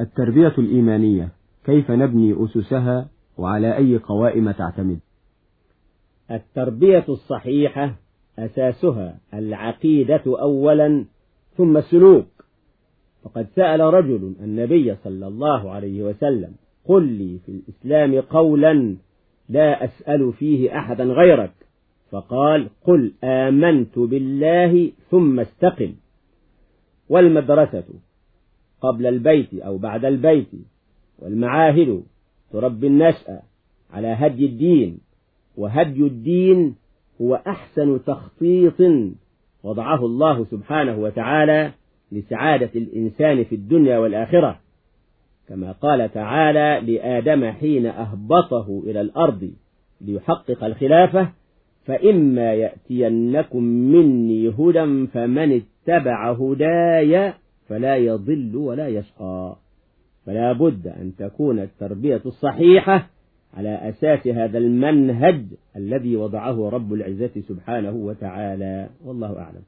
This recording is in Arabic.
التربية الإيمانية كيف نبني أسسها وعلى أي قوائم تعتمد؟ التربية الصحيحة أساسها العقيدة أولا ثم السلوك. فقد سأل رجل النبي صلى الله عليه وسلم قل لي في الإسلام قولا لا أسأل فيه أحدا غيرك. فقال قل آمنت بالله ثم استقم. والمدرسة قبل البيت أو بعد البيت والمعاهد تربي النشأة على هدي الدين وهدي الدين هو أحسن تخطيط وضعه الله سبحانه وتعالى لسعادة الإنسان في الدنيا والآخرة. كما قال تعالى لآدم حين أهبطه إلى الأرض ليحقق الخلافة فإما يأتينكم مني هدى فمن اتبع هداي فلا يضل ولا يشقى. فلا بد أن تكون التربية الصحيحة على أساس هذا المنهج الذي وضعه رب العزة سبحانه وتعالى. والله أعلم.